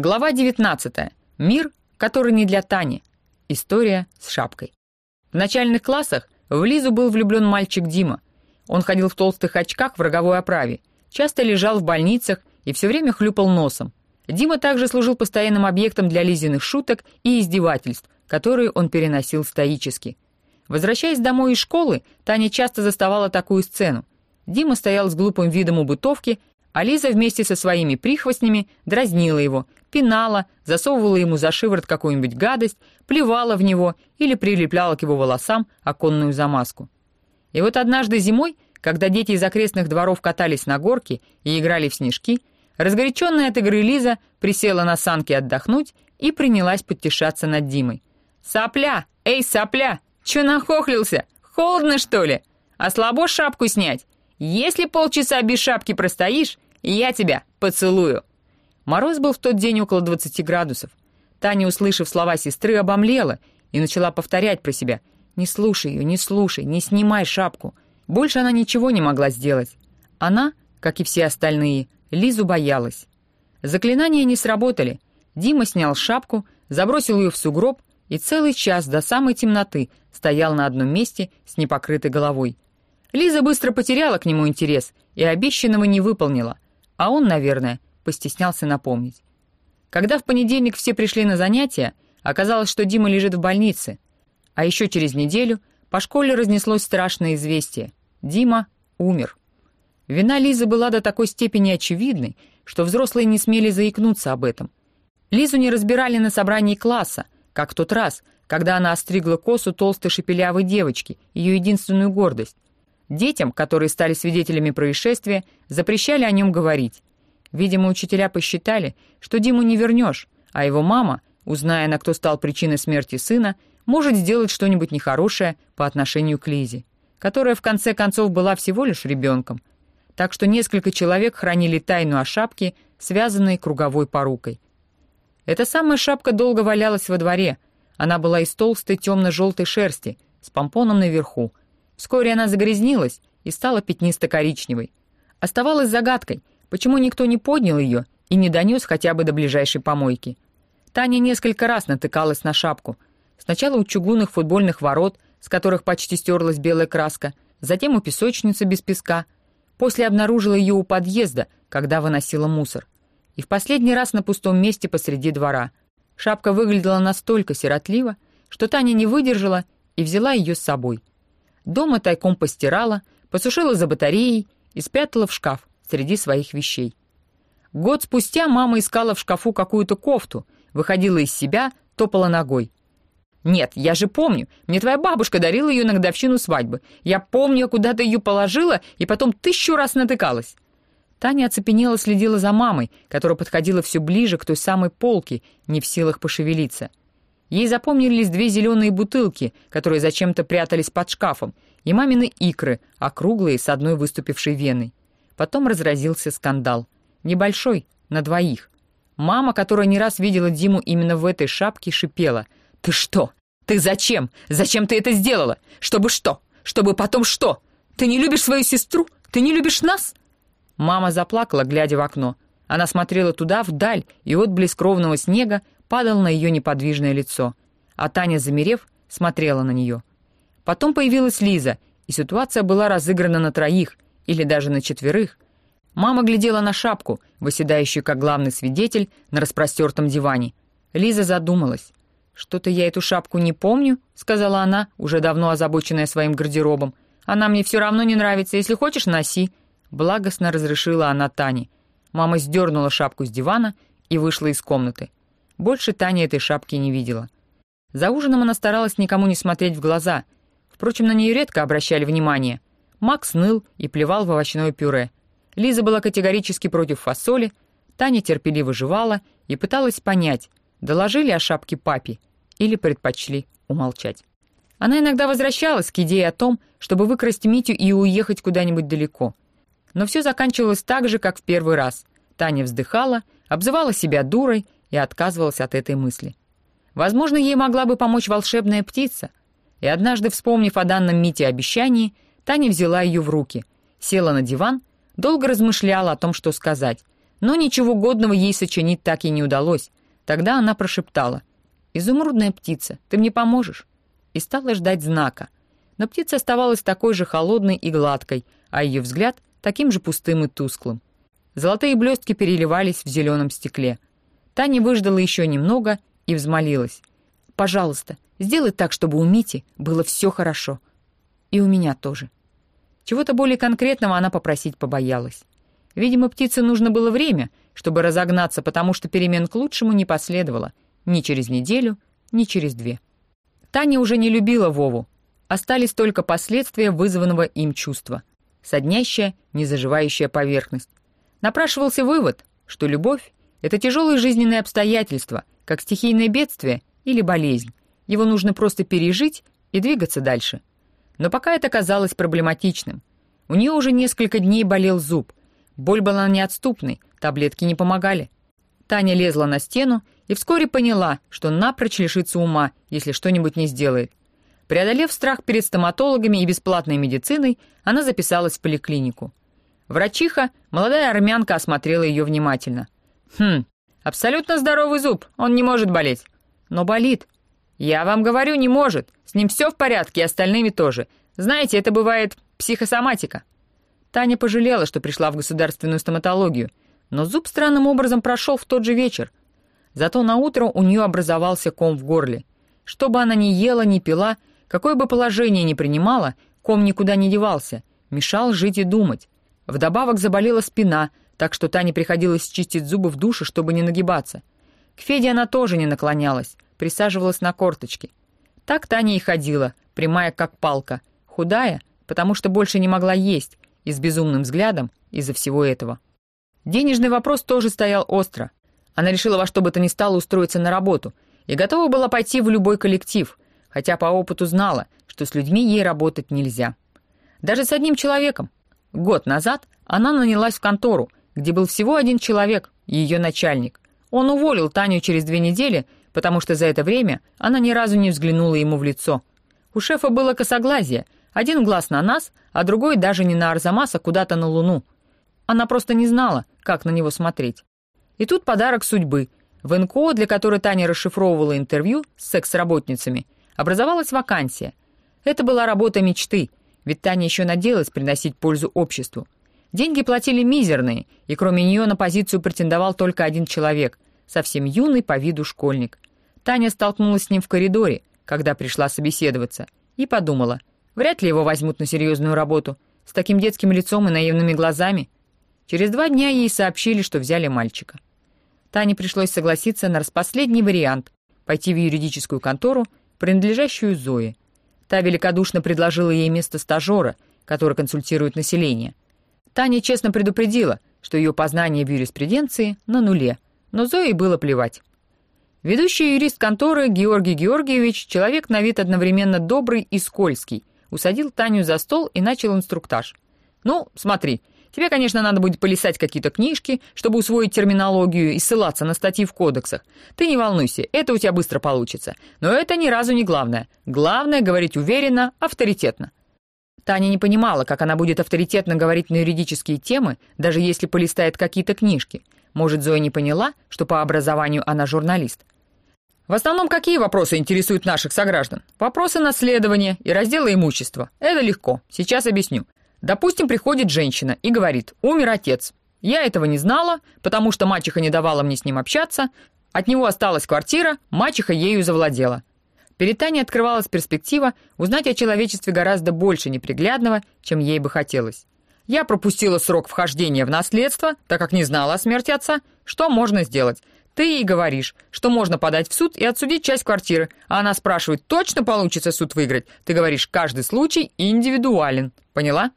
Глава 19. Мир, который не для Тани. История с шапкой. В начальных классах в Лизу был влюблен мальчик Дима. Он ходил в толстых очках в роговой оправе, часто лежал в больницах и все время хлюпал носом. Дима также служил постоянным объектом для Лизиных шуток и издевательств, которые он переносил стоически. Возвращаясь домой из школы, Таня часто заставала такую сцену. Дима стоял с глупым видом у бытовки а Лиза вместе со своими прихвостнями дразнила его, пинала, засовывала ему за шиворот какую-нибудь гадость, плевала в него или прилепляла к его волосам оконную замазку. И вот однажды зимой, когда дети из окрестных дворов катались на горке и играли в снежки, разгоряченная от игры Лиза присела на санки отдохнуть и принялась подтешаться над Димой. «Сопля! Эй, сопля! Чё нахохлился? Холодно, что ли? А слабо шапку снять? Если полчаса без шапки простоишь, я тебя поцелую». Мороз был в тот день около 20 градусов. Таня, услышав слова сестры, обомлела и начала повторять про себя. «Не слушай ее, не слушай, не снимай шапку». Больше она ничего не могла сделать. Она, как и все остальные, Лизу боялась. Заклинания не сработали. Дима снял шапку, забросил ее в сугроб и целый час до самой темноты стоял на одном месте с непокрытой головой. Лиза быстро потеряла к нему интерес и обещанного не выполнила — а он, наверное, постеснялся напомнить. Когда в понедельник все пришли на занятия, оказалось, что Дима лежит в больнице. А еще через неделю по школе разнеслось страшное известие. Дима умер. Вина Лизы была до такой степени очевидной, что взрослые не смели заикнуться об этом. Лизу не разбирали на собрании класса, как в тот раз, когда она остригла косу толстой шепелявой девочки, ее единственную гордость. Детям, которые стали свидетелями происшествия, запрещали о нем говорить. Видимо, учителя посчитали, что Диму не вернешь, а его мама, узная, на кто стал причиной смерти сына, может сделать что-нибудь нехорошее по отношению к Лизе, которая в конце концов была всего лишь ребенком. Так что несколько человек хранили тайну о шапке, связанной круговой порукой. Эта самая шапка долго валялась во дворе. Она была из толстой темно-желтой шерсти, с помпоном наверху, Вскоре она загрязнилась и стала пятнисто-коричневой. Оставалось загадкой, почему никто не поднял ее и не донес хотя бы до ближайшей помойки. Таня несколько раз натыкалась на шапку. Сначала у чугунных футбольных ворот, с которых почти стерлась белая краска, затем у песочницы без песка. После обнаружила ее у подъезда, когда выносила мусор. И в последний раз на пустом месте посреди двора. Шапка выглядела настолько сиротливо, что Таня не выдержала и взяла ее с собой — Дома тайком постирала, посушила за батареей и спрятала в шкаф среди своих вещей. Год спустя мама искала в шкафу какую-то кофту, выходила из себя, топала ногой. «Нет, я же помню. Мне твоя бабушка дарила ее на годовщину свадьбы. Я помню, куда ты ее положила, и потом тысячу раз натыкалась». Таня оцепенела следила за мамой, которая подходила все ближе к той самой полке, не в силах пошевелиться. Ей запомнились две зеленые бутылки, которые зачем-то прятались под шкафом, и мамины икры, округлые, с одной выступившей веной. Потом разразился скандал. Небольшой, на двоих. Мама, которая не раз видела Диму именно в этой шапке, шипела. «Ты что? Ты зачем? Зачем ты это сделала? Чтобы что? Чтобы потом что? Ты не любишь свою сестру? Ты не любишь нас?» Мама заплакала, глядя в окно. Она смотрела туда, вдаль, и отблеск ровного снега падал на ее неподвижное лицо. А Таня, замерев, смотрела на нее. Потом появилась Лиза, и ситуация была разыграна на троих, или даже на четверых. Мама глядела на шапку, выседающую как главный свидетель на распростертом диване. Лиза задумалась. «Что-то я эту шапку не помню», — сказала она, уже давно озабоченная своим гардеробом. «Она мне все равно не нравится. Если хочешь, носи». Благостно разрешила она Тане. Мама сдернула шапку с дивана и вышла из комнаты. Больше Таня этой шапки не видела. За ужином она старалась никому не смотреть в глаза. Впрочем, на нее редко обращали внимание. Макс ныл и плевал в овощное пюре. Лиза была категорически против фасоли, Таня терпеливо жевала и пыталась понять, доложили о шапке папе или предпочли умолчать. Она иногда возвращалась к идее о том, чтобы выкрасть Митю и уехать куда-нибудь далеко. Но все заканчивалось так же, как в первый раз. Таня вздыхала, обзывала себя дурой и отказывалась от этой мысли. Возможно, ей могла бы помочь волшебная птица. И однажды, вспомнив о данном Мите обещании, Таня взяла ее в руки, села на диван, долго размышляла о том, что сказать. Но ничего годного ей сочинить так и не удалось. Тогда она прошептала. «Изумрудная птица, ты мне поможешь?» И стала ждать знака. Но птица оставалась такой же холодной и гладкой, а ее взгляд таким же пустым и тусклым. Золотые блестки переливались в зеленом стекле. Таня выждала еще немного и взмолилась. «Пожалуйста, сделай так, чтобы у Мити было все хорошо. И у меня тоже». Чего-то более конкретного она попросить побоялась. Видимо, птице нужно было время, чтобы разогнаться, потому что перемен к лучшему не последовало ни через неделю, ни через две. Таня уже не любила Вову. Остались только последствия вызванного им чувства. Соднящая, незаживающая поверхность. Напрашивался вывод, что любовь — это тяжелые жизненные обстоятельства, как стихийное бедствие или болезнь. Его нужно просто пережить и двигаться дальше. Но пока это казалось проблематичным. У нее уже несколько дней болел зуб, Боль была неотступной, таблетки не помогали. Таня лезла на стену и вскоре поняла, что напрочь лишится ума, если что-нибудь не сделает. Преодолев страх перед стоматологами и бесплатной медициной, она записалась в поликлинику. Врачиха, молодая армянка, осмотрела ее внимательно. «Хм, абсолютно здоровый зуб, он не может болеть». «Но болит». «Я вам говорю, не может. С ним все в порядке, и остальными тоже. Знаете, это бывает психосоматика». Таня пожалела, что пришла в государственную стоматологию, но зуб странным образом прошел в тот же вечер. Зато на утро у нее образовался ком в горле. Что бы она ни ела, ни пила, какое бы положение ни принимала, ком никуда не девался, мешал жить и думать. Вдобавок заболела спина, так что Тане приходилось чистить зубы в душе, чтобы не нагибаться. К Феде она тоже не наклонялась, присаживалась на корточки. Так Таня и ходила, прямая как палка, худая, потому что больше не могла есть, и с безумным взглядом из-за всего этого. Денежный вопрос тоже стоял остро. Она решила во что бы то ни стало устроиться на работу и готова была пойти в любой коллектив, хотя по опыту знала, что с людьми ей работать нельзя. Даже с одним человеком. Год назад она нанялась в контору, где был всего один человек, ее начальник. Он уволил Таню через две недели, потому что за это время она ни разу не взглянула ему в лицо. У шефа было косоглазие — один глаз на нас, а другой даже не на Арзамаса, куда-то на Луну. Она просто не знала, как на него смотреть. И тут подарок судьбы. В НКО, для которой Таня расшифровывала интервью с секс-работницами, образовалась вакансия. Это была работа мечты, ведь Таня еще надеялась приносить пользу обществу. Деньги платили мизерные, и кроме нее на позицию претендовал только один человек, совсем юный по виду школьник. Таня столкнулась с ним в коридоре, когда пришла собеседоваться, и подумала, Вряд ли его возьмут на серьезную работу. С таким детским лицом и наивными глазами. Через два дня ей сообщили, что взяли мальчика. Тане пришлось согласиться на распоследний вариант — пойти в юридическую контору, принадлежащую Зое. Та великодушно предложила ей место стажера, который консультирует население. Таня честно предупредила, что ее познание в юриспруденции на нуле, но Зое было плевать. Ведущий юрист конторы Георгий Георгиевич — человек на вид одновременно добрый и скользкий — усадил Таню за стол и начал инструктаж. «Ну, смотри, тебе, конечно, надо будет полисать какие-то книжки, чтобы усвоить терминологию и ссылаться на статьи в кодексах. Ты не волнуйся, это у тебя быстро получится. Но это ни разу не главное. Главное — говорить уверенно, авторитетно». Таня не понимала, как она будет авторитетно говорить на юридические темы, даже если полистает какие-то книжки. Может, Зоя не поняла, что по образованию она журналист. В основном какие вопросы интересуют наших сограждан? Вопросы наследования и раздела имущества. Это легко. Сейчас объясню. Допустим, приходит женщина и говорит «Умер отец». Я этого не знала, потому что мачеха не давала мне с ним общаться. От него осталась квартира, мачеха ею завладела. Перед Таней открывалась перспектива узнать о человечестве гораздо больше неприглядного, чем ей бы хотелось. Я пропустила срок вхождения в наследство, так как не знала о смерти отца. Что можно сделать? Ты ей говоришь, что можно подать в суд и отсудить часть квартиры, а она спрашивает, точно получится суд выиграть? Ты говоришь, каждый случай индивидуален. Поняла?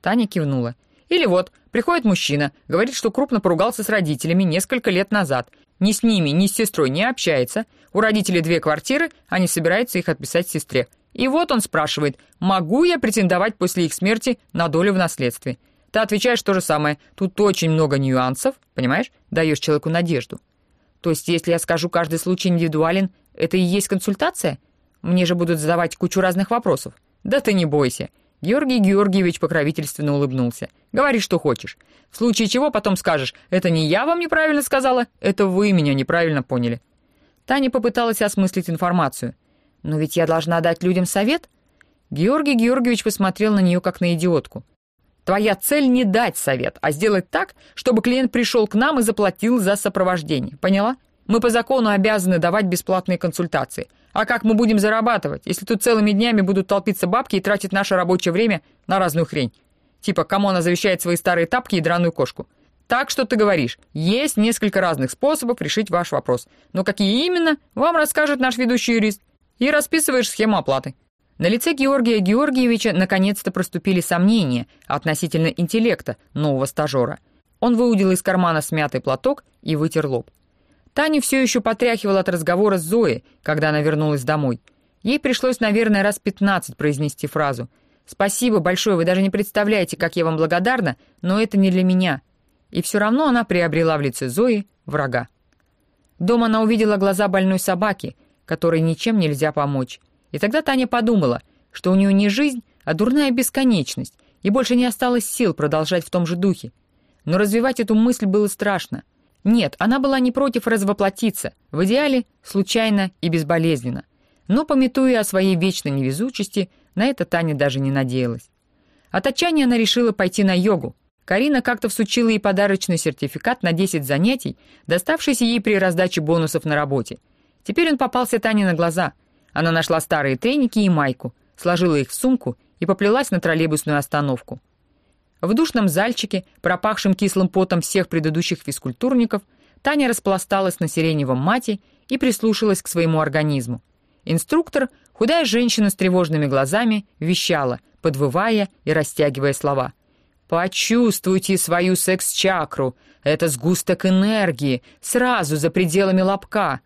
Таня кивнула. Или вот, приходит мужчина, говорит, что крупно поругался с родителями несколько лет назад. Ни с ними, ни с сестрой не общается. У родителей две квартиры, они собираются их отписать сестре. И вот он спрашивает, могу я претендовать после их смерти на долю в наследстве? Ты отвечаешь то же самое. Тут очень много нюансов, понимаешь? Даешь человеку надежду. То есть, если я скажу, каждый случай индивидуален, это и есть консультация? Мне же будут задавать кучу разных вопросов. Да ты не бойся. Георгий Георгиевич покровительственно улыбнулся. «Говори, что хочешь. В случае чего потом скажешь, это не я вам неправильно сказала, это вы меня неправильно поняли». Таня попыталась осмыслить информацию. «Но ведь я должна дать людям совет?» Георгий Георгиевич посмотрел на нее как на идиотку. «Твоя цель не дать совет, а сделать так, чтобы клиент пришел к нам и заплатил за сопровождение. Поняла? Мы по закону обязаны давать бесплатные консультации. А как мы будем зарабатывать, если тут целыми днями будут толпиться бабки и тратить наше рабочее время на разную хрень? Типа, кому она завещает свои старые тапки и драную кошку? Так что ты говоришь, есть несколько разных способов решить ваш вопрос. Но какие именно, вам расскажет наш ведущий юрист. И расписываешь схему оплаты. На лице Георгия Георгиевича наконец-то проступили сомнения относительно интеллекта нового стажера. Он выудил из кармана смятый платок и вытер лоб. Таня все еще потряхивала от разговора с Зоей, когда она вернулась домой. Ей пришлось, наверное, раз пятнадцать произнести фразу — «Спасибо большое, вы даже не представляете, как я вам благодарна, но это не для меня». И все равно она приобрела в лице Зои врага. Дома она увидела глаза больной собаки, которой ничем нельзя помочь. И тогда Таня подумала, что у нее не жизнь, а дурная бесконечность, и больше не осталось сил продолжать в том же духе. Но развивать эту мысль было страшно. Нет, она была не против развоплотиться, в идеале случайно и безболезненно. Но, пометуя о своей вечной невезучести, на это Таня даже не надеялась. От отчаяния она решила пойти на йогу. Карина как-то всучила ей подарочный сертификат на 10 занятий, доставшийся ей при раздаче бонусов на работе. Теперь он попался Тане на глаза. Она нашла старые треники и майку, сложила их в сумку и поплелась на троллейбусную остановку. В душном зальчике, пропахшем кислым потом всех предыдущих физкультурников, Таня распласталась на сиреневом мате и прислушалась к своему организму. Инструктор, худая женщина с тревожными глазами, вещала, подвывая и растягивая слова. «Почувствуйте свою секс-чакру. Это сгусток энергии, сразу за пределами лобка.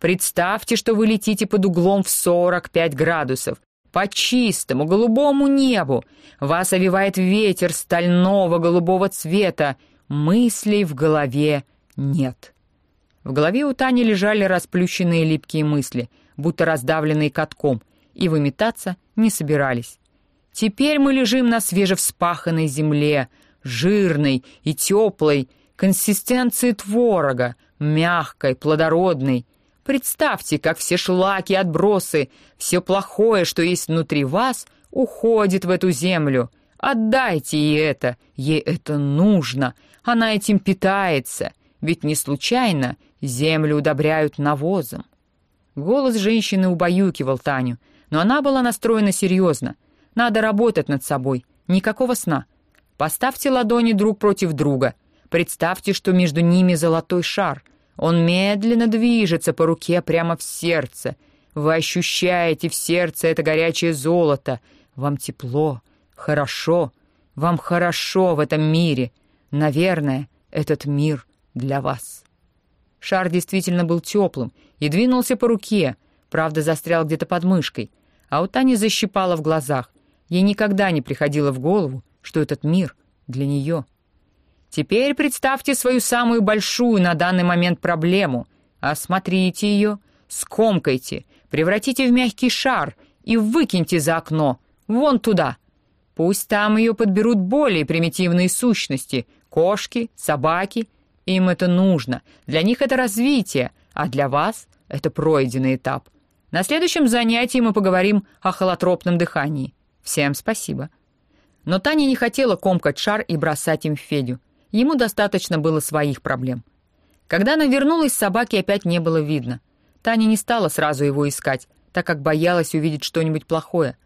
Представьте, что вы летите под углом в 45 градусов, по чистому голубому небу. Вас овивает ветер стального голубого цвета. Мыслей в голове нет». В голове у Тани лежали расплющенные липкие мысли — будто раздавленные катком, и выметаться не собирались. Теперь мы лежим на свежевспаханной земле, жирной и теплой, консистенции творога, мягкой, плодородной. Представьте, как все шлаки, отбросы, все плохое, что есть внутри вас, уходит в эту землю. Отдайте ей это, ей это нужно, она этим питается, ведь не случайно землю удобряют навозом. Голос женщины убаюкивал Таню, но она была настроена серьезно. Надо работать над собой, никакого сна. Поставьте ладони друг против друга. Представьте, что между ними золотой шар. Он медленно движется по руке прямо в сердце. Вы ощущаете в сердце это горячее золото. Вам тепло, хорошо. Вам хорошо в этом мире. Наверное, этот мир для вас. Шар действительно был теплым и двинулся по руке, правда, застрял где-то под мышкой, а у Тани защипало в глазах. Ей никогда не приходило в голову, что этот мир для нее. Теперь представьте свою самую большую на данный момент проблему. Осмотрите ее, скомкайте, превратите в мягкий шар и выкиньте за окно, вон туда. Пусть там ее подберут более примитивные сущности — кошки, собаки им это нужно, для них это развитие, а для вас это пройденный этап. На следующем занятии мы поговорим о холотропном дыхании. Всем спасибо. Но Таня не хотела комкать шар и бросать им в Федю. Ему достаточно было своих проблем. Когда она вернулась, собаки опять не было видно. Таня не стала сразу его искать, так как боялась увидеть что-нибудь плохое.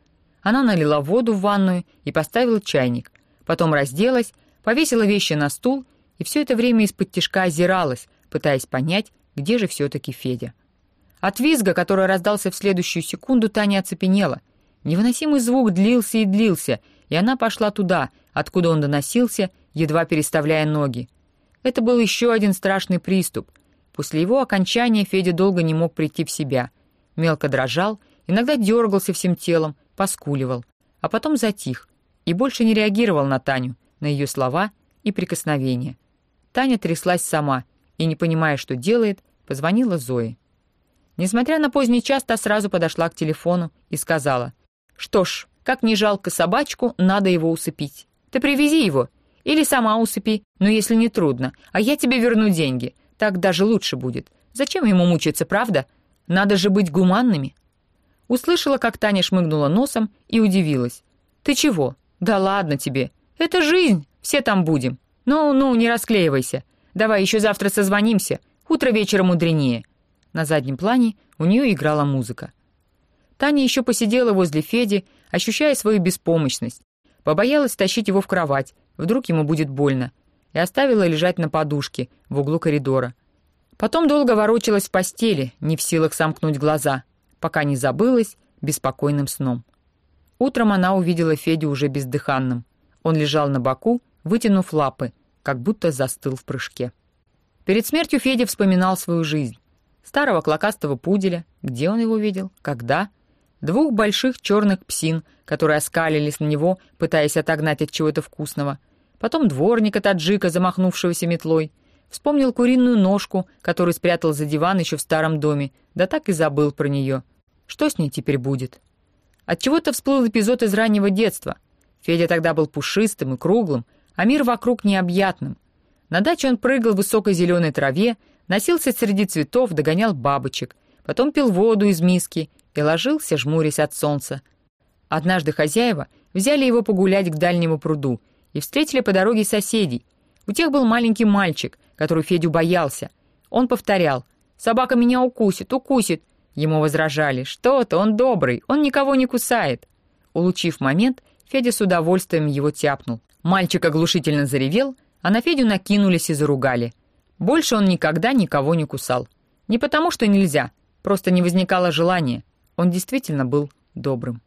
Она налила воду в ванную и поставила чайник. Потом разделась, повесила вещи на стул и все это время из-под озиралась, пытаясь понять, где же все-таки Федя. От визга, который раздался в следующую секунду, Таня оцепенела. Невыносимый звук длился и длился, и она пошла туда, откуда он доносился, едва переставляя ноги. Это был еще один страшный приступ. После его окончания Федя долго не мог прийти в себя. Мелко дрожал, иногда дергался всем телом, поскуливал, а потом затих и больше не реагировал на Таню, на ее слова и прикосновения. Таня тряслась сама и, не понимая, что делает, позвонила Зое. Несмотря на поздний час, та сразу подошла к телефону и сказала, «Что ж, Как не жалко собачку, надо его усыпить. Ты привези его. Или сама усыпи, но если не трудно. А я тебе верну деньги. Так даже лучше будет. Зачем ему мучиться, правда? Надо же быть гуманными. Услышала, как Таня шмыгнула носом и удивилась. «Ты чего? Да ладно тебе. Это жизнь, все там будем. Ну-ну, не расклеивайся. Давай еще завтра созвонимся. Утро вечера мудренее». На заднем плане у нее играла музыка. Таня еще посидела возле Феди, ощущая свою беспомощность. Побоялась тащить его в кровать, вдруг ему будет больно, и оставила лежать на подушке в углу коридора. Потом долго ворочалась в постели, не в силах сомкнуть глаза, пока не забылась беспокойным сном. Утром она увидела Федю уже бездыханным. Он лежал на боку, вытянув лапы, как будто застыл в прыжке. Перед смертью Федя вспоминал свою жизнь. Старого клокастого пуделя, где он его видел, когда, двух больших черных псин, которые оскалились на него, пытаясь отогнать от чего-то вкусного, потом дворника таджика, замахнувшегося метлой, вспомнил куриную ножку, которую спрятал за диван еще в старом доме, да так и забыл про нее. Что с ней теперь будет? От чего то всплыл эпизод из раннего детства. Федя тогда был пушистым и круглым, а мир вокруг необъятным. На даче он прыгал в высокой зеленой траве, носился среди цветов, догонял бабочек, потом пил воду из миски и ложился, жмурясь от солнца. Однажды хозяева взяли его погулять к дальнему пруду и встретили по дороге соседей. У тех был маленький мальчик, который Федю боялся. Он повторял «Собака меня укусит, укусит». Ему возражали «Что-то, он добрый, он никого не кусает». Улучив момент, Федя с удовольствием его тяпнул. Мальчик оглушительно заревел, а на Федю накинулись и заругали. Больше он никогда никого не кусал. Не потому, что нельзя, просто не возникало желания. Он действительно был добрым.